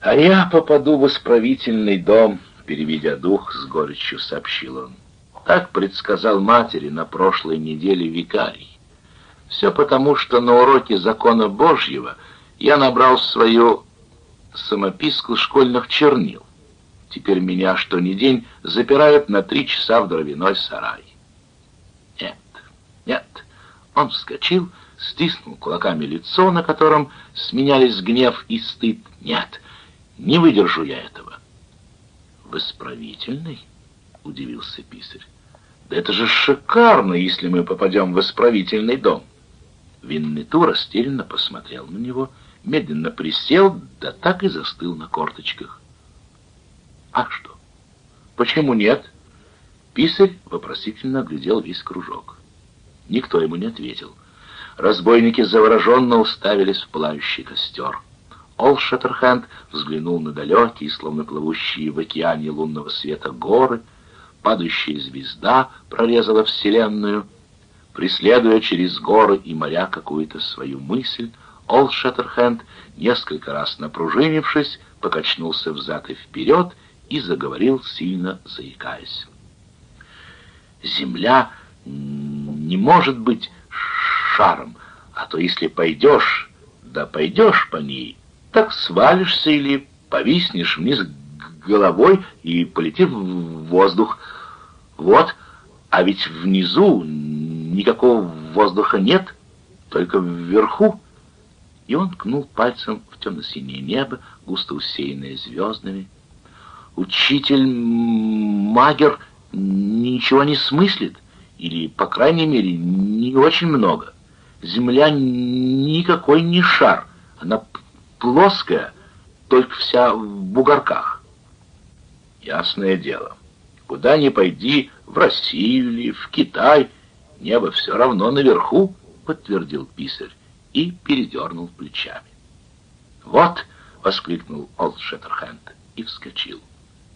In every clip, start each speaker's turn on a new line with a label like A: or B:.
A: «А я попаду в исправительный дом», — переведя дух, с горечью сообщил он. Так предсказал матери на прошлой неделе викарий. Все потому, что на уроке закона Божьего я набрал свою самописку школьных чернил. Теперь меня что ни день запирают на три часа в дровяной сарай. Нет, нет. Он вскочил, стиснул кулаками лицо, на котором сменялись гнев и стыд. Нет, не выдержу я этого. В исправительный? Удивился писарь. Да это же шикарно, если мы попадем в исправительный дом. Виннету растерянно посмотрел на него, медленно присел, да так и застыл на корточках. «А что? Почему нет?» Писарь вопросительно оглядел весь кружок. Никто ему не ответил. Разбойники завороженно уставились в пылающий костер. Ол Шеттерхенд взглянул на далекие, словно плывущие в океане лунного света горы. Падающая звезда прорезала вселенную. Преследуя через горы и моря какую-то свою мысль, Ол Шеттерхенд, несколько раз напружинившись, покачнулся взад и вперед и заговорил, сильно заикаясь. «Земля не может быть шаром, а то если пойдешь, да пойдешь по ней, так свалишься или повиснешь вниз головой и полетишь в воздух. Вот, а ведь внизу никакого воздуха нет, только вверху. И он ткнул пальцем в темно-синее небо, густо усеянное звездами. Учитель Магер ничего не смыслит, или, по крайней мере, не очень много. Земля никакой не шар, она плоская, только вся в бугорках. Ясное дело, куда ни пойди, в Россию или в Китай, небо все равно наверху, подтвердил писарь и передернул плечами. «Вот!» — воскликнул Олд Шеттерхенд и вскочил.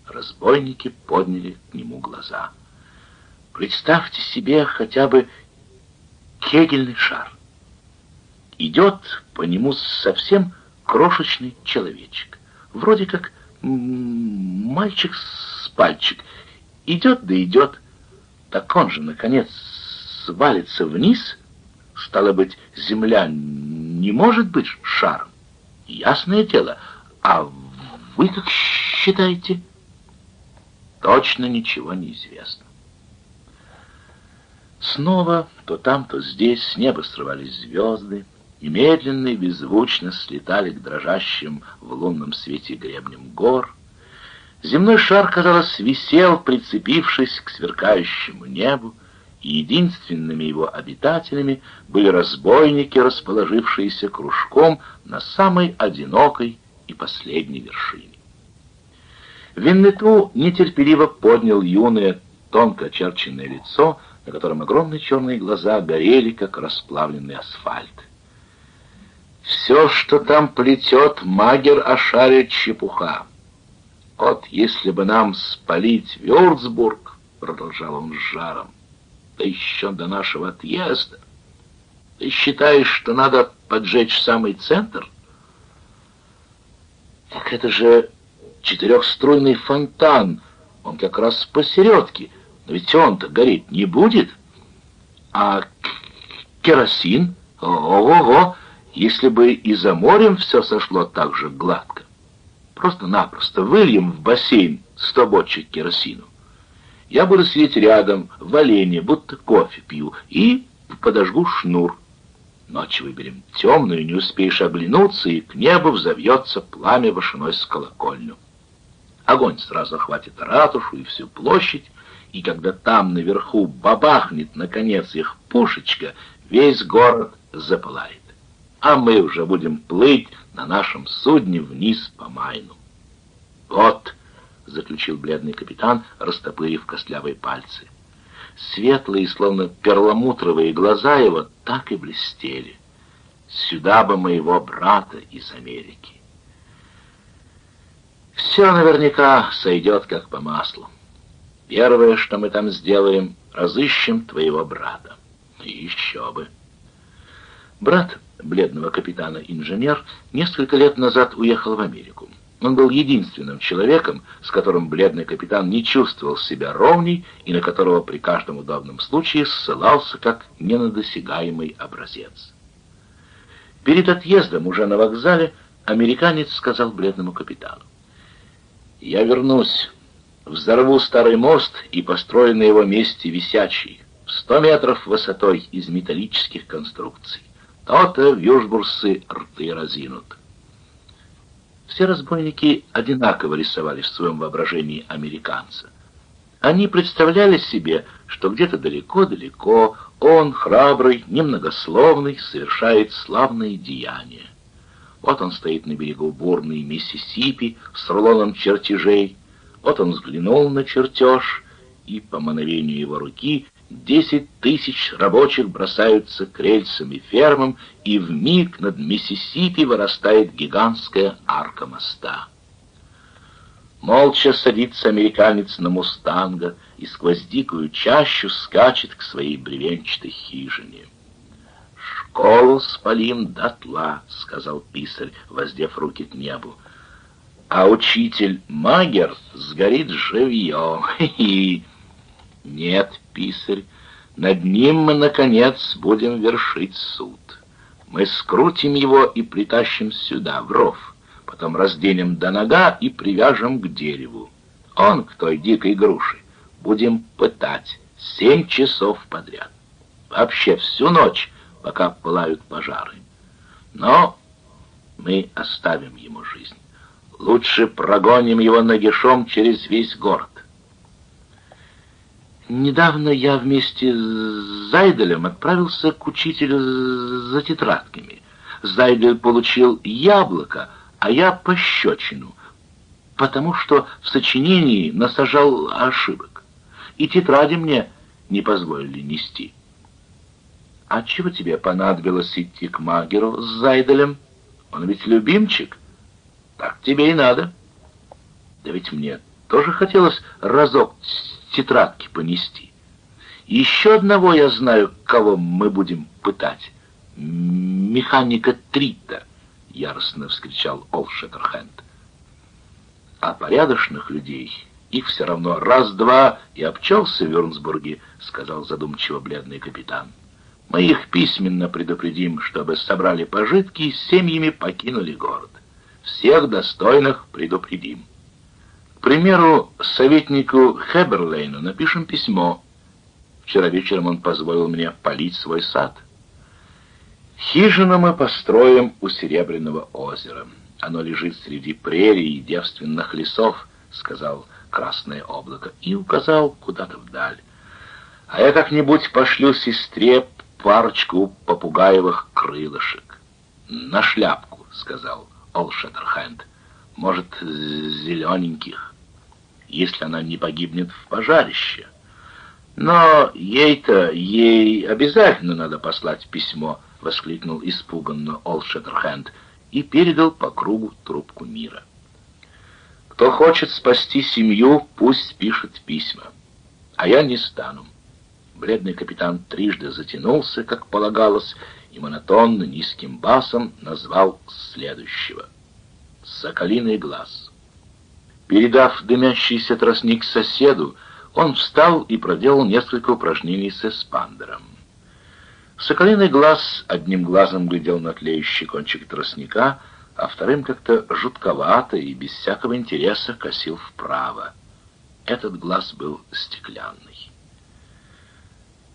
A: Разбойники подняли к нему глаза. Представьте себе хотя бы кегельный шар. Идет по нему совсем крошечный человечек. Вроде как мальчик с пальчик. Идет да идет. Так он же, наконец, свалится вниз. Стало быть, земля не может быть шаром. Ясное дело. А вы как считаете? Точно ничего не известно. Снова то там, то здесь с неба срывались звезды, и медленно и беззвучно слетали к дрожащим в лунном свете гребням гор. Земной шар, казалось, висел, прицепившись к сверкающему небу, и единственными его обитателями были разбойники, расположившиеся кружком на самой одинокой и последней вершине. Виннету нетерпеливо поднял юное, тонко очерченное лицо, на котором огромные черные глаза горели, как расплавленный асфальт. Все, что там плетет, магер ошарит чепуха. Вот если бы нам спалить Вюрцбург, продолжал он с жаром, да еще до нашего отъезда, ты считаешь, что надо поджечь самый центр? Так это же четырехструйный фонтан, он как раз посередке, но ведь он-то гореть не будет. А керосин? Ого-го! Если бы и за морем все сошло так же гладко. Просто-напросто выльем в бассейн сто бочек керосину. Я буду сидеть рядом, в олене, будто кофе пью, и подожгу шнур. Ночь выберем темную, не успеешь оглянуться, и к небу взовьется пламя вышиной с колокольню. Огонь сразу охватит ратушу и всю площадь, и когда там наверху бабахнет, наконец, их пушечка, весь город запылает а мы уже будем плыть на нашем судне вниз по Майну. Вот, заключил бледный капитан, растопырив костлявые пальцы. Светлые, словно перламутровые глаза его так и блестели. Сюда бы моего брата из Америки. Все наверняка сойдет как по маслу. Первое, что мы там сделаем, разыщем твоего брата. И еще бы. Брат бледного капитана-инженер несколько лет назад уехал в Америку. Он был единственным человеком, с которым бледный капитан не чувствовал себя ровней и на которого при каждом удобном случае ссылался как ненадосягаемый образец. Перед отъездом уже на вокзале американец сказал бледному капитану. «Я вернусь, взорву старый мост и построю на его месте висячий, в сто метров высотой из металлических конструкций. То-то вьюжбурсы рты разинут». Все разбойники одинаково рисовали в своем воображении американца. Они представляли себе, что где-то далеко-далеко он, храбрый, немногословный, совершает славные деяния. Вот он стоит на берегу бурной Миссисипи с рулоном чертежей, вот он взглянул на чертеж, и по мановению его руки Десять тысяч рабочих бросаются к рельсам и фермам, и в миг над Миссисипи вырастает гигантская арка моста. Молча садится американец на мустанга и сквозь дикую чащу скачет к своей бревенчатой хижине. «Школу спалим дотла», — сказал писарь, воздев руки к небу. «А учитель Магер сгорит живьем. Хи-хи!» Нет, писарь, над ним мы, наконец, будем вершить суд. Мы скрутим его и притащим сюда, в ров, потом разденем до нога и привяжем к дереву. Он к той дикой груши. Будем пытать семь часов подряд. Вообще всю ночь, пока пылают пожары. Но мы оставим ему жизнь. Лучше прогоним его нагишом через весь город. Недавно я вместе с Зайделем отправился к учителю за тетрадками. Зайдель получил яблоко, а я пощечину, потому что в сочинении насажал ошибок. И тетради мне не позволили нести. А чего тебе понадобилось идти к Магеру с Зайделем? Он ведь любимчик. Так тебе и надо. Да ведь мне тоже хотелось разок тетрадки понести. Еще одного я знаю, кого мы будем пытать. Механика Трита, яростно вскричал Олшеттерхенд. А порядочных людей их все равно раз-два и обчелся в Вюрнсбурге, сказал задумчиво бледный капитан. Мы их письменно предупредим, чтобы собрали пожитки и с семьями покинули город. Всех достойных предупредим примеру, советнику Хеберлейну напишем письмо. Вчера вечером он позволил мне полить свой сад. Хижину мы построим у Серебряного озера. Оно лежит среди прерий и девственных лесов, сказал Красное облако, и указал куда-то вдаль. А я как-нибудь пошлю сестре парочку попугаевых крылышек. На шляпку, сказал Олшеттерхенд. Может, зелененьких если она не погибнет в пожарище. Но ей-то, ей обязательно надо послать письмо, воскликнул испуганно Олшеттерхенд и передал по кругу трубку мира. Кто хочет спасти семью, пусть пишет письма. А я не стану. Бледный капитан трижды затянулся, как полагалось, и монотонно низким басом назвал следующего. «Соколиный глаз». Передав дымящийся тростник соседу, он встал и проделал несколько упражнений с эспандером. Соколиный глаз одним глазом глядел на тлеющий кончик тростника, а вторым как-то жутковато и без всякого интереса косил вправо. Этот глаз был стеклянный.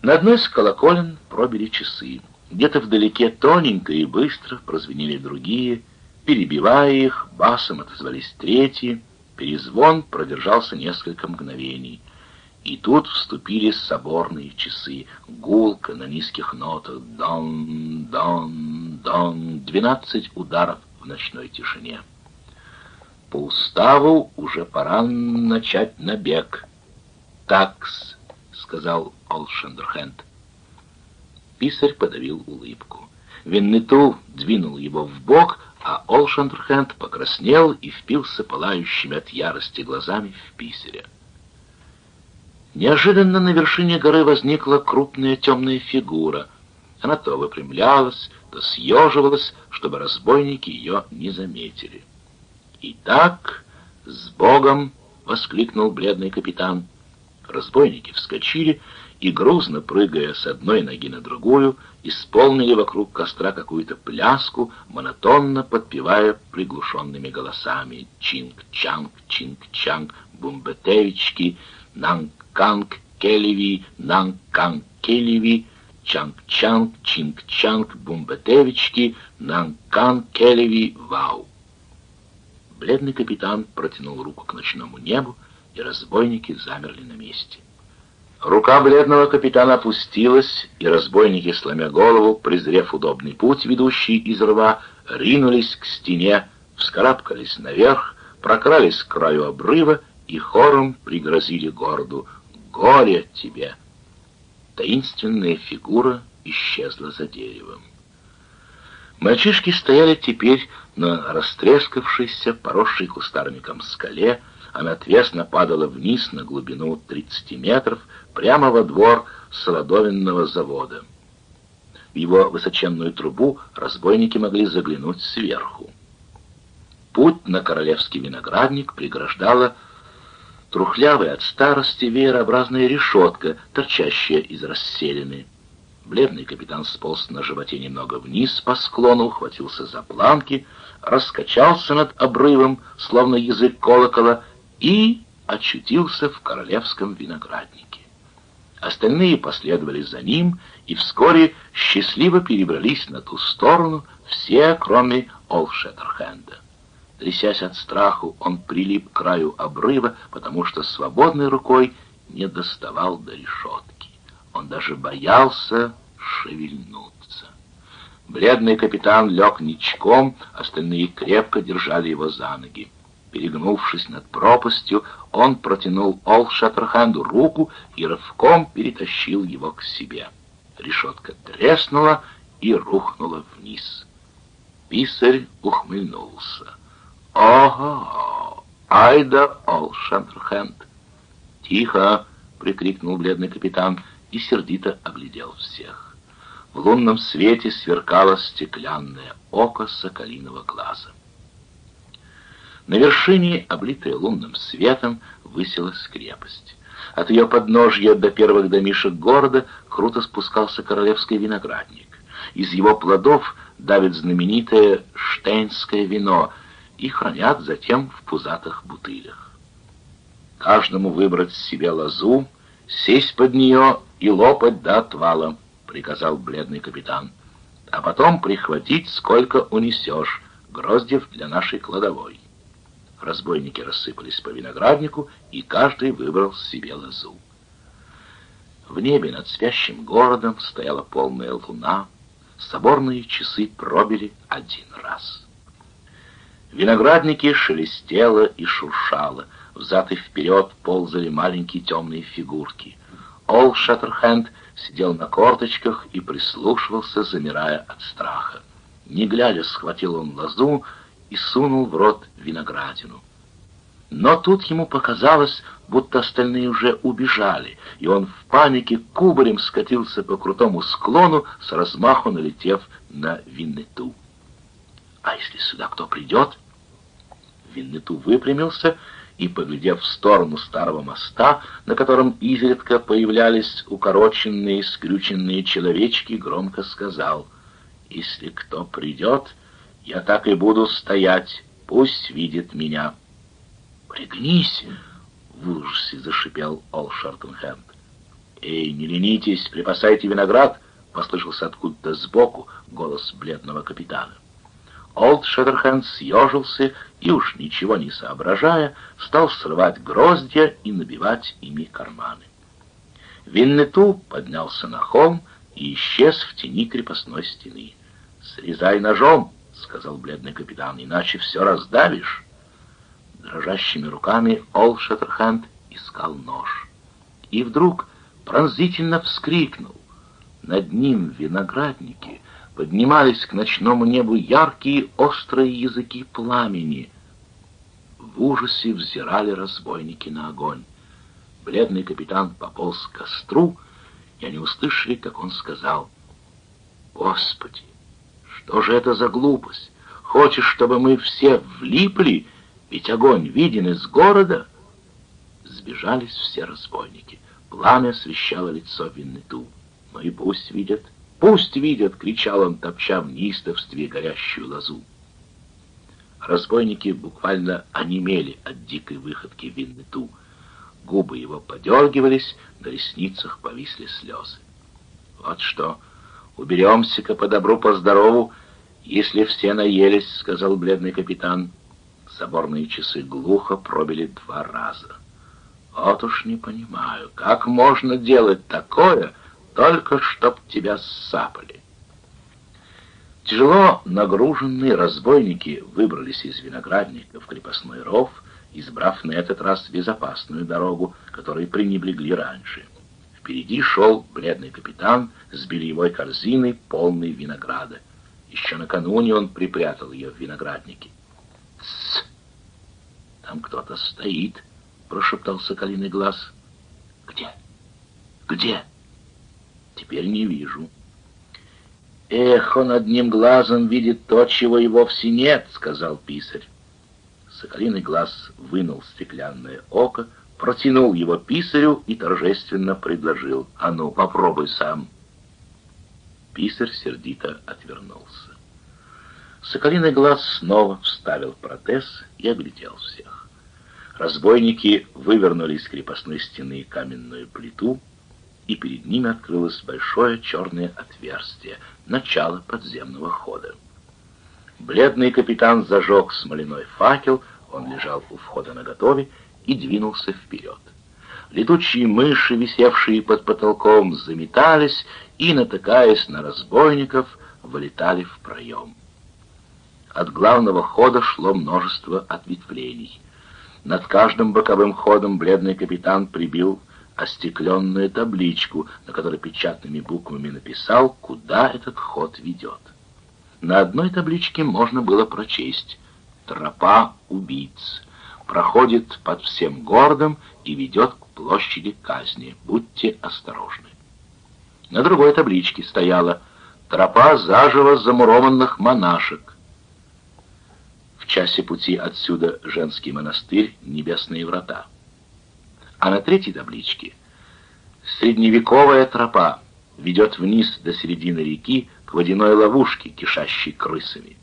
A: На одной из колоколен пробили часы. Где-то вдалеке тоненько и быстро прозвенели другие, перебивая их, басом отозвались третьи, Перезвон продержался несколько мгновений. И тут вступили соборные часы. Гулко на низких нотах. Дон, дон, дон. Двенадцать ударов в ночной тишине. По уставу уже пора начать набег. «Такс», — сказал Олшендерхенд. Писарь подавил улыбку. Виннету двинул его в бок, а Олшандерхенд покраснел и впился пылающими от ярости глазами в писаря. Неожиданно на вершине горы возникла крупная темная фигура. Она то выпрямлялась, то съеживалась, чтобы разбойники ее не заметили. «Итак, с Богом!» — воскликнул бледный капитан. Разбойники вскочили и, грузно прыгая с одной ноги на другую, исполнили вокруг костра какую-то пляску, монотонно подпевая приглушенными голосами «Чинг-чанг, чинг-чанг, бумбетевички, нанг-канг, келеви, нанг-канг, келеви, чанг-чанг, чинг-чанг, бумбетевички, нанг-канг, келеви, вау». Бледный капитан протянул руку к ночному небу, и разбойники замерли на месте. Рука бледного капитана опустилась, и разбойники, сломя голову, презрев удобный путь, ведущий из рва, ринулись к стене, вскарабкались наверх, прокрались к краю обрыва и хором пригрозили городу «Горе тебе!». Таинственная фигура исчезла за деревом. Мальчишки стояли теперь на растрескавшейся, поросшей кустарником скале, она отвесно падала вниз на глубину 30 метров, прямо во двор солодовинного завода. В его высоченную трубу разбойники могли заглянуть сверху. Путь на королевский виноградник преграждала трухлявая от старости веерообразная решетка, торчащая из расселины. Бледный капитан сполз на животе немного вниз по склону, ухватился за планки, раскачался над обрывом, словно язык колокола, и очутился в королевском винограднике. Остальные последовали за ним, и вскоре счастливо перебрались на ту сторону, все, кроме Олшеттерхенда. Трясясь от страху, он прилип к краю обрыва, потому что свободной рукой не доставал до решетки. Он даже боялся шевельнуться. Бледный капитан лег ничком, остальные крепко держали его за ноги. Перегнувшись над пропастью, он протянул Ол Шаттерхенду руку и рывком перетащил его к себе. Решетка треснула и рухнула вниз. Писарь ухмыльнулся. «Ого! Айда Ол Шаттерхенд!» «Тихо!» — прикрикнул бледный капитан и сердито оглядел всех. В лунном свете сверкало стеклянное око соколиного глаза. На вершине, облитой лунным светом, высилась крепость. От ее подножья до первых домишек города круто спускался королевский виноградник. Из его плодов давит знаменитое штейнское вино и хранят затем в пузатых бутылях. Каждому выбрать себе лозу, сесть под нее и лопать до отвала, приказал бледный капитан. А потом прихватить, сколько унесешь, гроздев для нашей кладовой. Разбойники рассыпались по винограднику, и каждый выбрал себе лозу. В небе над спящим городом стояла полная луна, соборные часы пробили один раз. Виноградники шелестело и шуршало, взад и вперед ползали маленькие темные фигурки. Ол Шаттерхенд сидел на корточках и прислушивался, замирая от страха. Не глядя, схватил он лозу, и сунул в рот виноградину. Но тут ему показалось, будто остальные уже убежали, и он в панике кубарем скатился по крутому склону, с размаху налетев на Виннету. «А если сюда кто придет?» Виннету выпрямился и, поглядев в сторону старого моста, на котором изредка появлялись укороченные, скрюченные человечки, громко сказал, «Если кто придет, я так и буду стоять, пусть видит меня. «Пригнись!» — в ужасе зашипел Ол Шартенхенд. «Эй, не ленитесь, припасайте виноград!» — послышался откуда-то сбоку голос бледного капитана. Олд Шеттерхенд съежился и, уж ничего не соображая, стал срывать гроздья и набивать ими карманы. Виннету поднялся на холм и исчез в тени крепостной стены. «Срезай ножом!» — сказал бледный капитан, — иначе все раздавишь. Дрожащими руками Ол Шеттерхенд искал нож. И вдруг пронзительно вскрикнул. Над ним виноградники поднимались к ночному небу яркие острые языки пламени. В ужасе взирали разбойники на огонь. Бледный капитан пополз к костру, и они услышали, как он сказал, «Господи, что же это за глупость? Хочешь, чтобы мы все влипли Ведь огонь виден из города. Сбежались все разбойники. Пламя освещало лицо Виннету. «Ну и пусть видят, пусть видят!» — кричал он, топча в неистовстве горящую лозу. Разбойники буквально онемели от дикой выходки Виннету. Губы его подергивались, на ресницах повисли слезы. «Вот что, уберемся-ка по добру, по здорову, если все наелись», — сказал бледный капитан. Соборные часы глухо пробили два раза. Вот уж не понимаю, как можно делать такое, только чтоб тебя ссапали. Тяжело нагруженные разбойники выбрались из виноградника в крепостной ров, избрав на этот раз безопасную дорогу, которой пренебрегли раньше. Впереди шел бледный капитан с бельевой корзиной, полной винограда. Еще накануне он припрятал ее в винограднике. «Тссс! Там кто-то стоит!» прошептал соколиный глаз. «Где? Где?» «Теперь не вижу». «Эх, он одним глазом видит то, чего и вовсе нет», — сказал писарь. Соколиный глаз вынул стеклянное око, протянул его писарю и торжественно предложил. «А ну, попробуй сам». Писарь сердито отвернулся. Соколиный глаз снова вставил протез и оглядел всех. Разбойники вывернули из крепостной стены каменную плиту, и перед ними открылось большое черное отверстие, начало подземного хода. Бледный капитан зажег смоляной факел, он лежал у входа наготове и двинулся вперед. Летучие мыши, висевшие под потолком, заметались и, натыкаясь на разбойников, вылетали в проем. От главного хода шло множество ответвлений — над каждым боковым ходом бледный капитан прибил остекленную табличку, на которой печатными буквами написал, куда этот ход ведет. На одной табличке можно было прочесть «Тропа убийц» проходит под всем городом и ведет к площади казни. Будьте осторожны. На другой табличке стояла «Тропа заживо замурованных монашек» часе пути отсюда женский монастырь «Небесные врата». А на третьей табличке «Средневековая тропа ведет вниз до середины реки к водяной ловушке, кишащей крысами».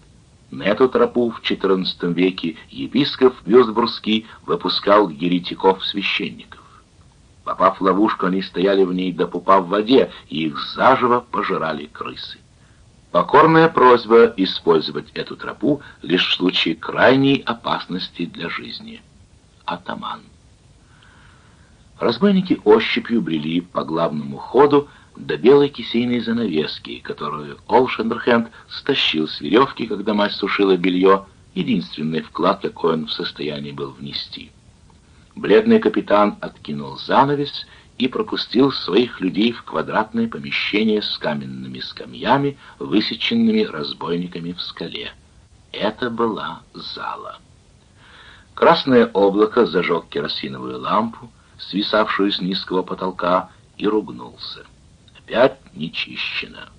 A: На эту тропу в XIV веке епископ Вюзбургский выпускал еретиков-священников. Попав в ловушку, они стояли в ней до пупа в воде, и их заживо пожирали крысы. Покорная просьба использовать эту тропу лишь в случае крайней опасности для жизни. Атаман. Разбойники ощупью брели по главному ходу до белой кисейной занавески, которую Олшендерхенд стащил с веревки, когда мать сушила белье, единственный вклад, какой он в состоянии был внести. Бледный капитан откинул занавес и пропустил своих людей в квадратное помещение с каменными скамьями, высеченными разбойниками в скале. Это была зала. Красное облако зажег керосиновую лампу, свисавшую с низкого потолка, и ругнулся. Опять нечищено.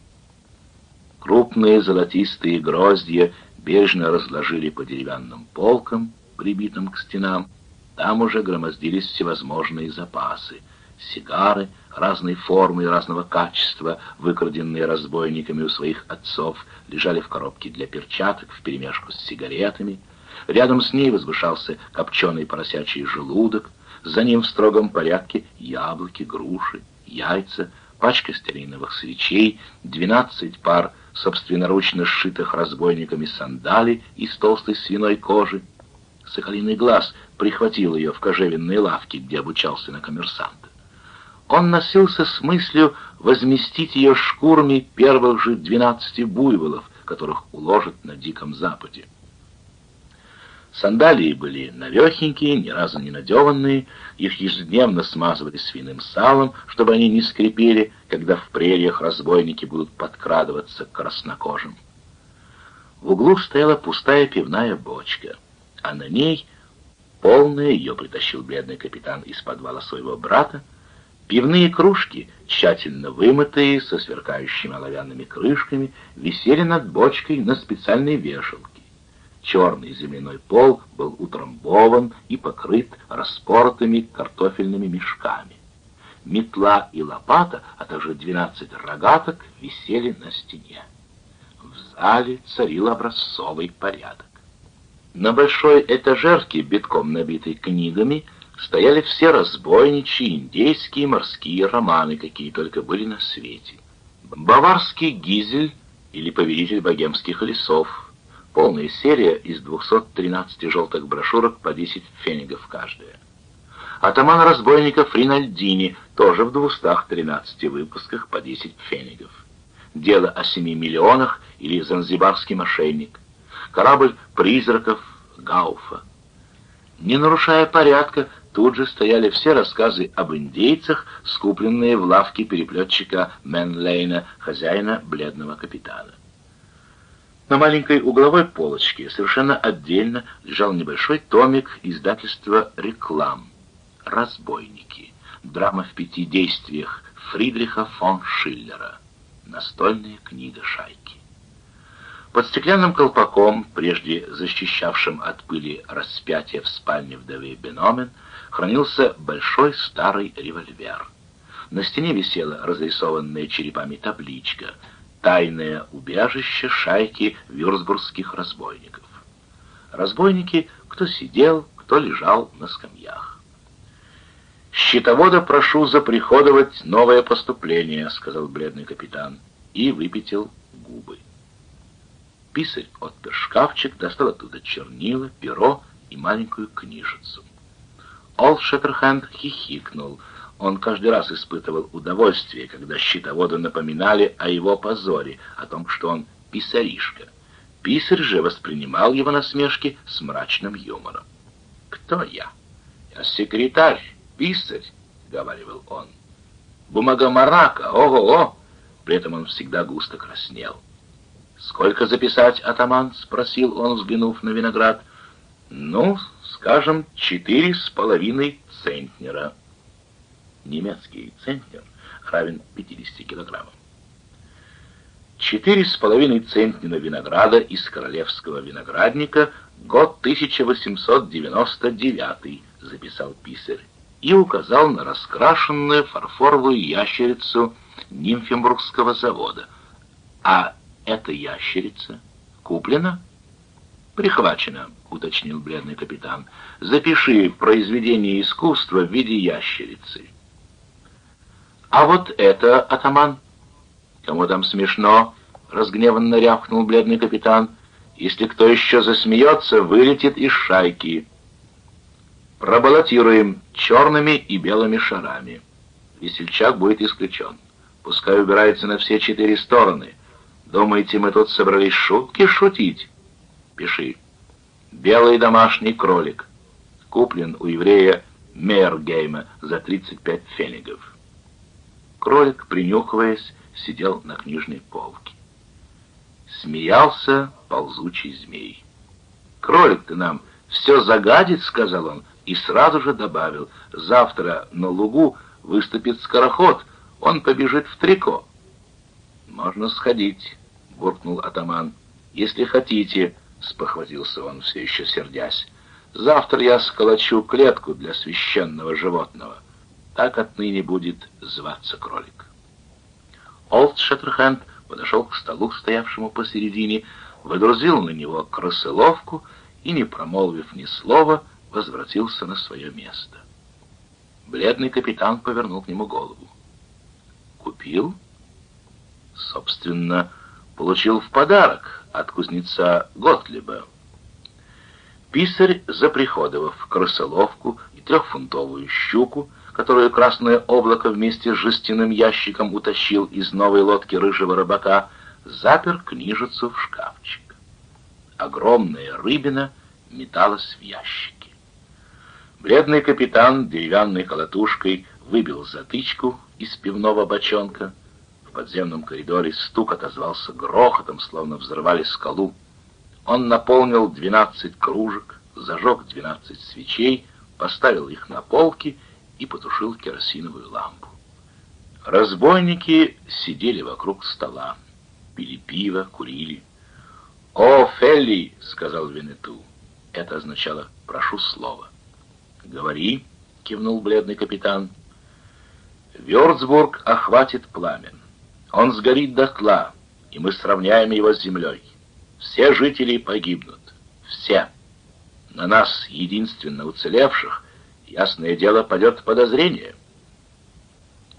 A: Крупные золотистые гроздья бережно разложили по деревянным полкам, прибитым к стенам. Там уже громоздились всевозможные запасы — сигары разной формы и разного качества, выкраденные разбойниками у своих отцов, лежали в коробке для перчаток вперемешку с сигаретами. Рядом с ней возвышался копченый поросячий желудок, за ним в строгом порядке яблоки, груши, яйца, пачка стериновых свечей, двенадцать пар собственноручно сшитых разбойниками сандалий из толстой свиной кожи. Соколиный глаз прихватил ее в кожевенной лавке, где обучался на коммерсанта. Он носился с мыслью возместить ее шкурами первых же двенадцати буйволов, которых уложат на Диком Западе. Сандалии были навехенькие, ни разу не надеванные, их ежедневно смазывали свиным салом, чтобы они не скрипели, когда в прериях разбойники будут подкрадываться к краснокожим. В углу стояла пустая пивная бочка, а на ней, полная, ее притащил бедный капитан из подвала своего брата, Пивные кружки, тщательно вымытые, со сверкающими оловянными крышками, висели над бочкой на специальной вешалке. Черный земляной пол был утрамбован и покрыт распоротыми картофельными мешками. Метла и лопата, а также двенадцать рогаток висели на стене. В зале царил образцовый порядок. На большой этажерке, битком набитой книгами, стояли все разбойничьи, индейские, морские романы, какие только были на свете. Баварский гизель или повелитель богемских лесов. Полная серия из 213 желтых брошюрок по 10 фенигов каждая. Атаман разбойников Ринальдини, тоже в 213 выпусках по 10 фенигов. Дело о 7 миллионах или Занзибарский мошенник. Корабль призраков Гауфа. Не нарушая порядка, тут же стояли все рассказы об индейцах, скупленные в лавке переплетчика Менлейна, хозяина бледного капитана. На маленькой угловой полочке совершенно отдельно лежал небольшой томик издательства «Реклам» «Разбойники». Драма в пяти действиях Фридриха фон Шиллера. Настольная книга шайки. Под стеклянным колпаком, прежде защищавшим от пыли распятие в спальне вдовы Беномен, хранился большой старый револьвер. На стене висела разрисованная черепами табличка «Тайное убежище шайки вюрцбургских разбойников». Разбойники, кто сидел, кто лежал на скамьях. «Щитовода прошу заприходовать новое поступление», — сказал бледный капитан, и выпятил губы. Писарь отпер шкафчик, достал оттуда чернила, перо и маленькую книжицу. Олд Шеттерхенд хихикнул. Он каждый раз испытывал удовольствие, когда щитоводы напоминали о его позоре, о том, что он писаришка. Писарь же воспринимал его насмешки с мрачным юмором. «Кто я?» «Я секретарь, писарь», — говорил он. «Бумага марака, ого-го!» При этом он всегда густо краснел. «Сколько записать, атаман?» — спросил он, взглянув на виноград. «Ну, скажем, четыре с половиной центнера». Немецкий центнер равен 50 килограммам. Четыре с половиной центнера винограда из королевского виноградника, год 1899, записал писарь, и указал на раскрашенную фарфоровую ящерицу Нимфенбургского завода. А эта ящерица куплена? Прихвачена, уточнил бледный капитан. Запиши произведение искусства в виде ящерицы. А вот это, атаман, кому там смешно, разгневанно рявкнул бледный капитан. Если кто еще засмеется, вылетит из шайки. Пробаллотируем черными и белыми шарами. Весельчак будет исключен. Пускай убирается на все четыре стороны. Думаете, мы тут собрались шутки шутить? Пиши. Белый домашний кролик. Куплен у еврея Мейергейма за 35 фенигов. Кролик, принюхиваясь, сидел на книжной полке. Смеялся ползучий змей. «Кролик ты нам все загадит», — сказал он, и сразу же добавил, «завтра на лугу выступит скороход, он побежит в трико». «Можно сходить», — буркнул атаман. «Если хотите», — спохватился он, все еще сердясь, «завтра я сколочу клетку для священного животного. Так отныне будет зваться кролик». Олд Шеттерхенд подошел к столу, стоявшему посередине, выдрузил на него крысыловку и, не промолвив ни слова, возвратился на свое место. Бледный капитан повернул к нему голову. «Купил?» собственно, получил в подарок от кузнеца Готлиба. Писарь, заприходовав крысоловку и трехфунтовую щуку, которую красное облако вместе с жестяным ящиком утащил из новой лодки рыжего рыбака, запер книжицу в шкафчик. Огромная рыбина металась в ящике. Бледный капитан деревянной колотушкой выбил затычку из пивного бочонка, в подземном коридоре стук отозвался грохотом, словно взрывали скалу. Он наполнил двенадцать кружек, зажег двенадцать свечей, поставил их на полки и потушил керосиновую лампу. Разбойники сидели вокруг стола, пили пиво, курили. «О, Фелли!» — сказал Винету. Это означало «прошу слова». «Говори», — кивнул бледный капитан. «Вёрцбург охватит пламя. Он сгорит дотла, и мы сравняем его с землей. Все жители погибнут. Все. На нас, единственно уцелевших, ясное дело, падет подозрение.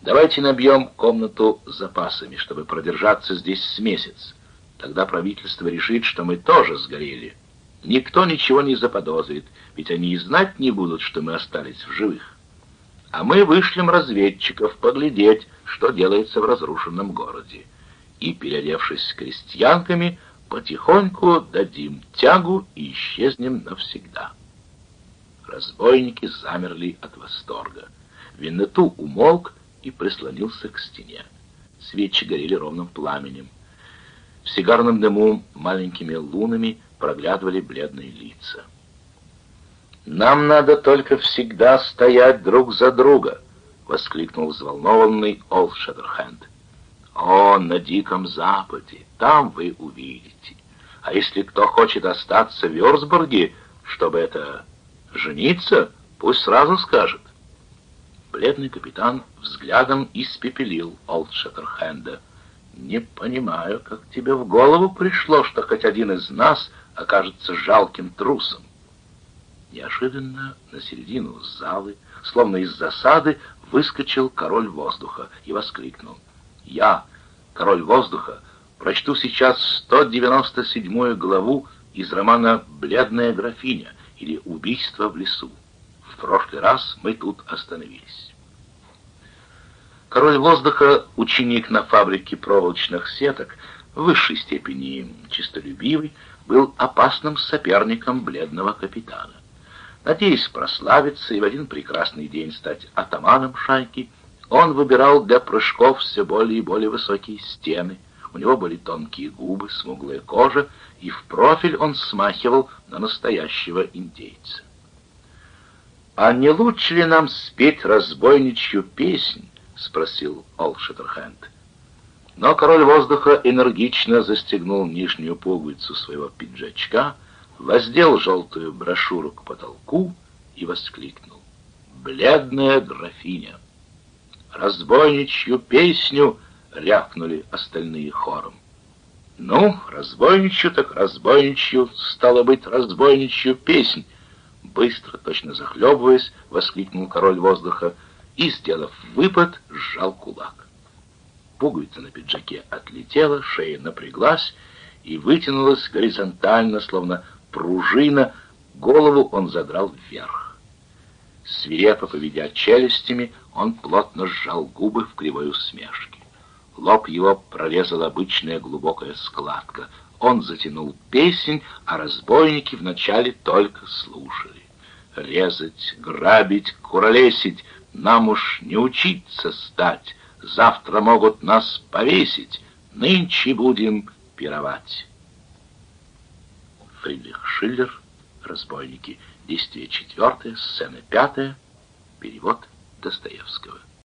A: Давайте набьем комнату запасами, чтобы продержаться здесь с месяц. Тогда правительство решит, что мы тоже сгорели. Никто ничего не заподозрит, ведь они и знать не будут, что мы остались в живых. А мы вышлем разведчиков поглядеть, что делается в разрушенном городе. И, переодевшись крестьянками, потихоньку дадим тягу и исчезнем навсегда. Разбойники замерли от восторга. Виннету умолк и прислонился к стене. Свечи горели ровным пламенем. В сигарном дыму маленькими лунами проглядывали бледные лица. «Нам надо только всегда стоять друг за друга!» — воскликнул взволнованный Олд Шедерхенд. «О, на Диком Западе! Там вы увидите! А если кто хочет остаться в Вёрсбурге, чтобы это жениться, пусть сразу скажет». Бледный капитан взглядом испепелил Олд Шеттерхенда. «Не понимаю, как тебе в голову пришло, что хоть один из нас окажется жалким трусом». Неожиданно на середину залы, словно из засады, выскочил король воздуха и воскликнул. «Я, король воздуха, прочту сейчас 197-ю главу из романа «Бледная графиня» или «Убийство в лесу». В прошлый раз мы тут остановились. Король воздуха, ученик на фабрике проволочных сеток, в высшей степени чистолюбивый, был опасным соперником бледного капитана. Надеясь прославиться и в один прекрасный день стать атаманом шайки, он выбирал для прыжков все более и более высокие стены. У него были тонкие губы, смуглая кожа, и в профиль он смахивал на настоящего индейца. «А не лучше ли нам спеть разбойничью песнь?» — спросил Олшеттерхенд. Но король воздуха энергично застегнул нижнюю пуговицу своего пиджачка — воздел желтую брошюру к потолку и воскликнул. «Бледная графиня!» «Разбойничью песню!» — рявкнули остальные хором. «Ну, разбойничью так разбойничью, стало быть, разбойничью песнь!» Быстро, точно захлебываясь, воскликнул король воздуха и, сделав выпад, сжал кулак. Пуговица на пиджаке отлетела, шея напряглась и вытянулась горизонтально, словно пружина, голову он задрал вверх. Свирепо поведя челюстями, он плотно сжал губы в кривой усмешке. Лоб его прорезала обычная глубокая складка. Он затянул песнь, а разбойники вначале только слушали. Резать, грабить, куролесить нам уж не учиться стать. Завтра могут нас повесить, нынче будем пировать. Фридрих Шиллер «Разбойники». Действие четвертое, сцена пятая. Перевод Достоевского.